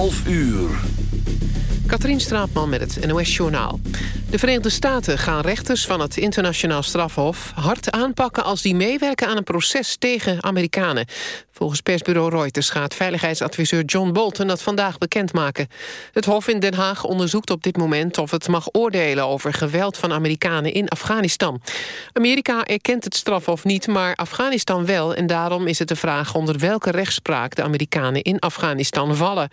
11 uur. Katrien Straatman met het NOS-journaal. De Verenigde Staten gaan rechters van het internationaal strafhof... hard aanpakken als die meewerken aan een proces tegen Amerikanen. Volgens persbureau Reuters gaat veiligheidsadviseur John Bolton dat vandaag bekendmaken. Het Hof in Den Haag onderzoekt op dit moment of het mag oordelen over geweld van Amerikanen in Afghanistan. Amerika erkent het strafhof niet, maar Afghanistan wel en daarom is het de vraag onder welke rechtspraak de Amerikanen in Afghanistan vallen.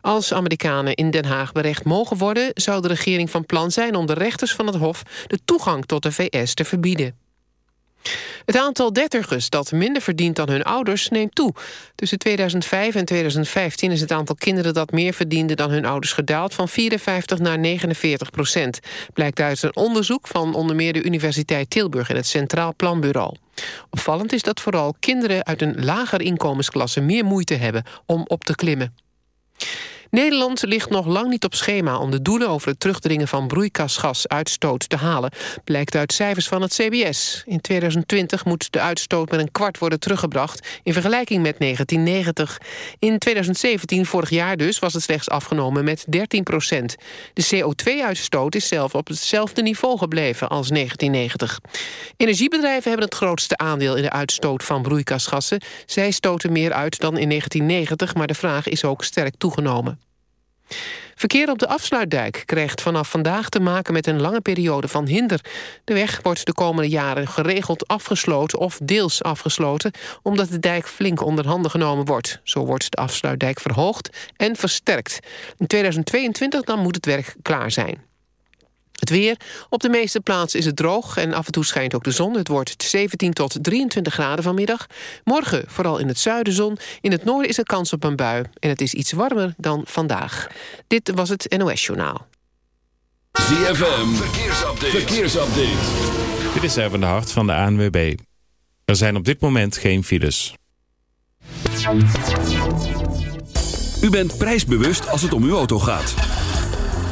Als Amerikanen in Den Haag berecht mogen worden, zou de regering van plan zijn om de rechters van het Hof de toegang tot de VS te verbieden. Het aantal dertigers dat minder verdient dan hun ouders neemt toe. Tussen 2005 en 2015 is het aantal kinderen dat meer verdiende dan hun ouders gedaald van 54 naar 49 procent. Blijkt uit een onderzoek van onder meer de Universiteit Tilburg en het Centraal Planbureau. Opvallend is dat vooral kinderen uit een lager inkomensklasse meer moeite hebben om op te klimmen. Nederland ligt nog lang niet op schema om de doelen over het terugdringen van broeikasgasuitstoot te halen, blijkt uit cijfers van het CBS. In 2020 moet de uitstoot met een kwart worden teruggebracht in vergelijking met 1990. In 2017, vorig jaar dus, was het slechts afgenomen met 13 procent. De CO2-uitstoot is zelf op hetzelfde niveau gebleven als 1990. Energiebedrijven hebben het grootste aandeel in de uitstoot van broeikasgassen. Zij stoten meer uit dan in 1990, maar de vraag is ook sterk toegenomen. Verkeer op de afsluitdijk krijgt vanaf vandaag te maken met een lange periode van hinder. De weg wordt de komende jaren geregeld afgesloten of deels afgesloten... omdat de dijk flink onder handen genomen wordt. Zo wordt de afsluitdijk verhoogd en versterkt. In 2022 dan moet het werk klaar zijn. Het weer. Op de meeste plaatsen is het droog en af en toe schijnt ook de zon. Het wordt 17 tot 23 graden vanmiddag. Morgen vooral in het zuiden zon. In het noorden is er kans op een bui. En het is iets warmer dan vandaag. Dit was het NOS Journaal. ZFM. Verkeersupdate. Verkeersupdate. Dit is even de hart van de ANWB. Er zijn op dit moment geen files. U bent prijsbewust als het om uw auto gaat.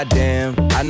goddamn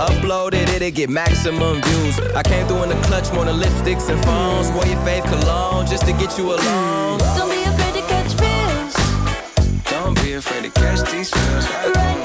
Uploaded it, it get maximum views. I came through in the clutch, more than lipsticks and phones. Wore your faith cologne just to get you alone. Don't be afraid to catch feels. Don't be afraid to catch these feels. Right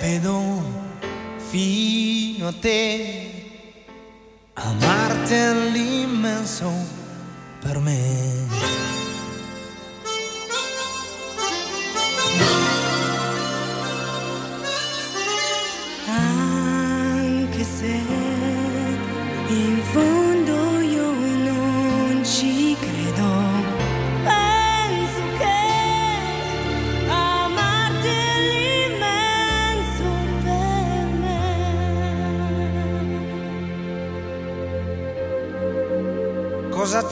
vedo fino a te amarti all'immenso per me.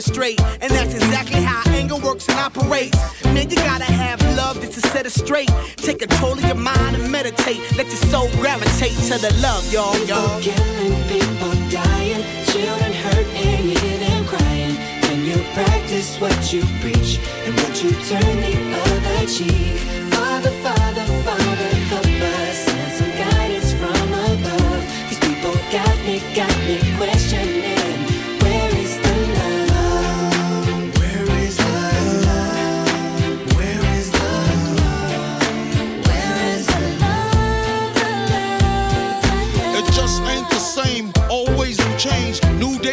Demonstrate. And that's exactly how anger works and operates. Man, you gotta have love just to set it straight. Take control of your mind and meditate. Let your soul gravitate to the love, y'all, y'all.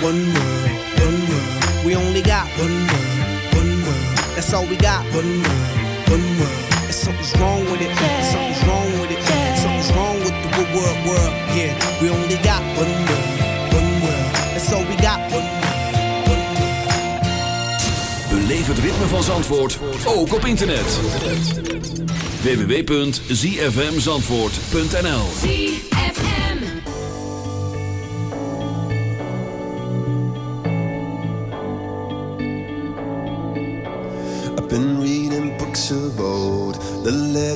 One world, one world. We only got one world, one world. That's all we got. One world, one world. And something's wrong with it. Something's wrong with it. Something's wrong with the world, world, world. Yeah, we only got one world, one world. That's all we got. One world. Beleef het ritme van Zandvoort, ook op internet. www.zfmzandvoort.nl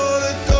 Where'd you wanna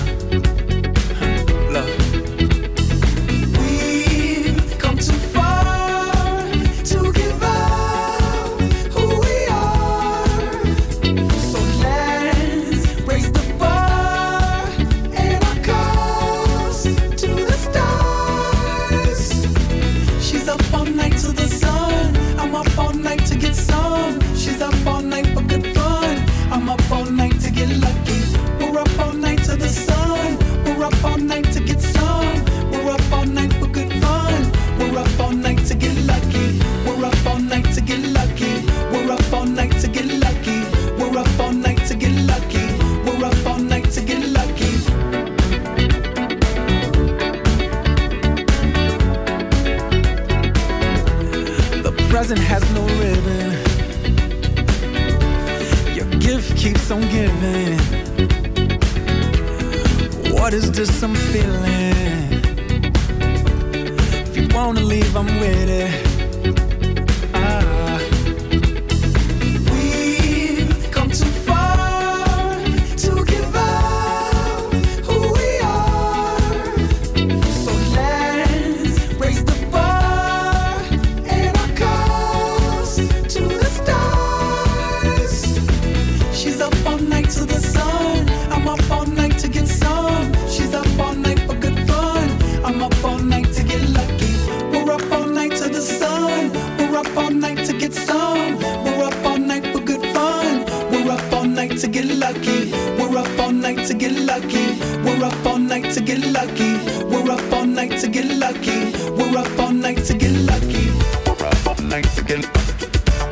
it's on. We're up all night for good fun. We're up all night to get lucky. We're up all night to get lucky. We're up all night to get lucky. We're up all night to get lucky. We're up all night to get lucky. We're up all night to get.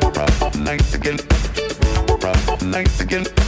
We're up all night to get. We're up all night to get.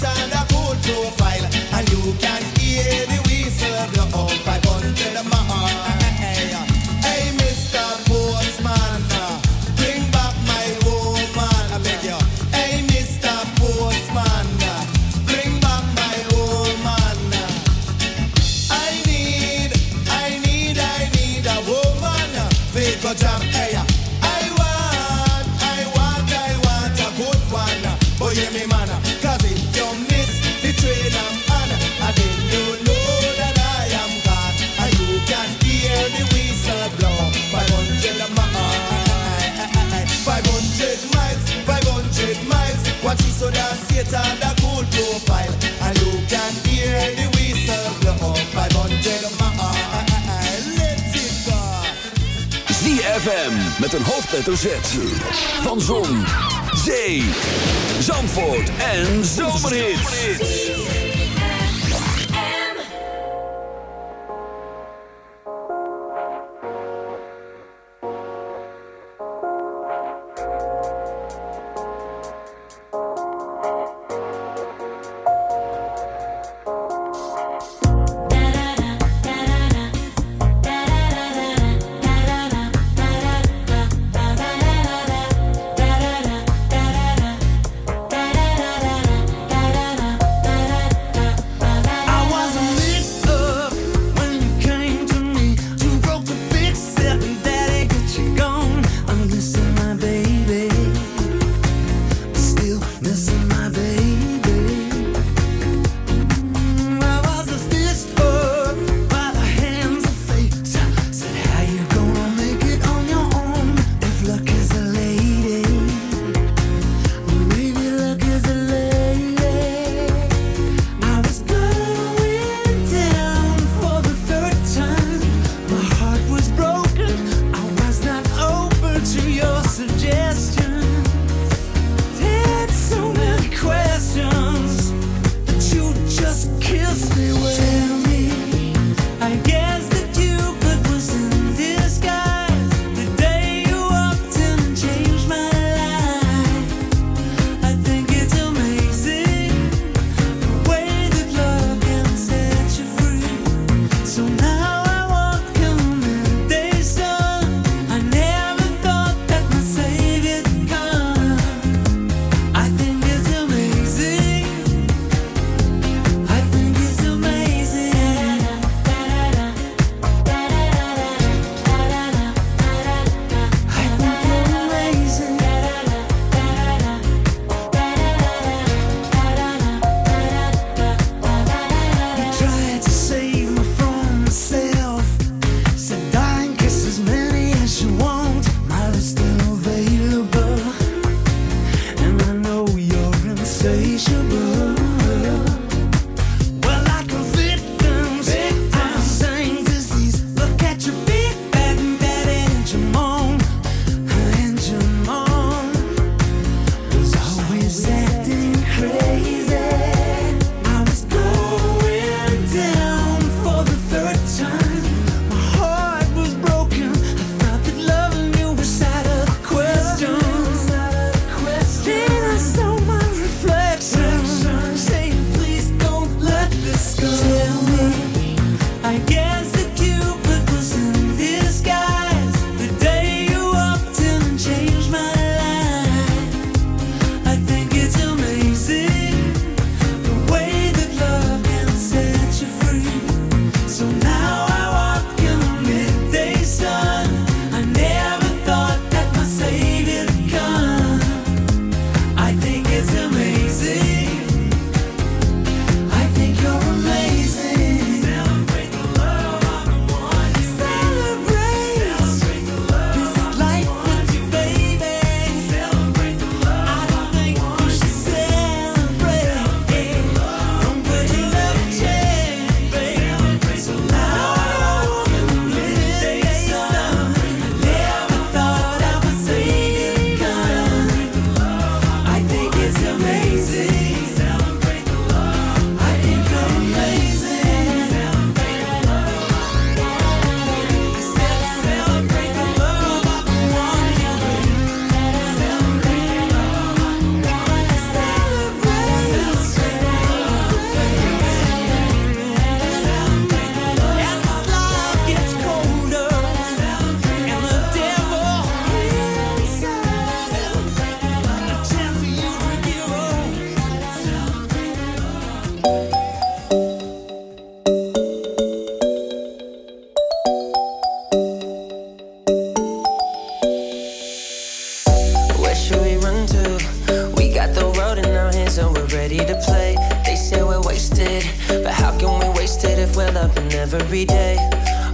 time. Hoofdletter Z.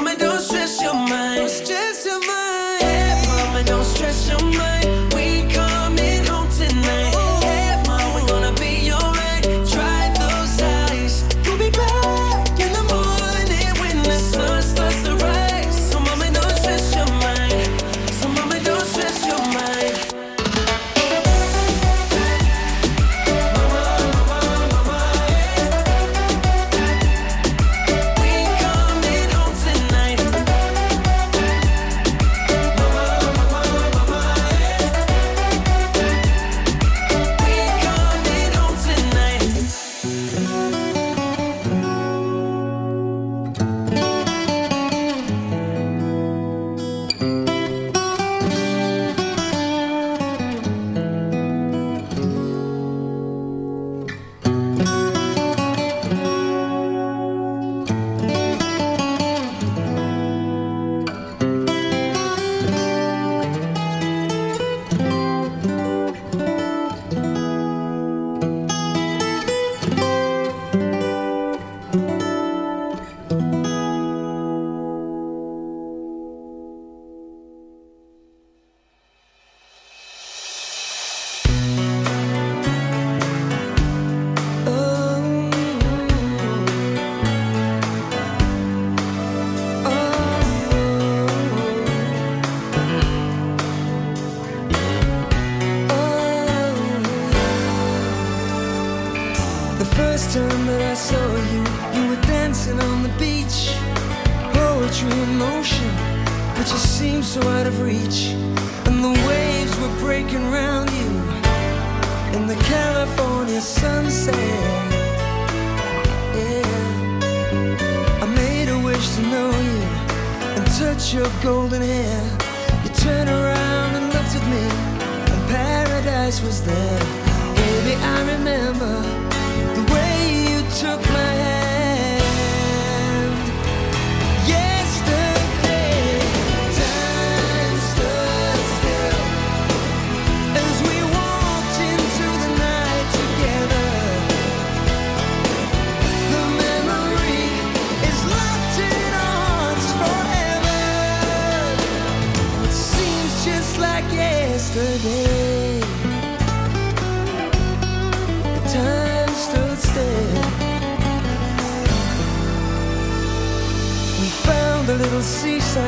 coming down. your golden hair. You turned around and looked at me, and paradise was there. Baby, I remember.